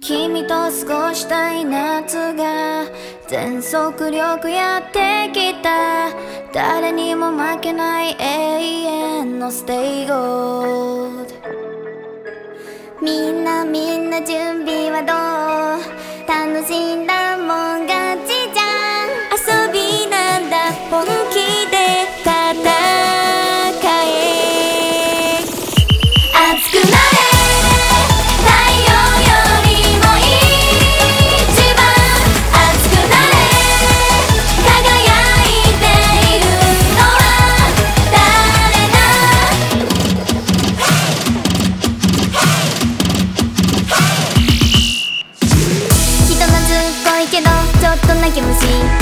君と過ごしたい夏が全速力やってきた。誰にも負けない永遠の stay gold。みんなみんな準備はどう？楽しんだ人懐っこいけどち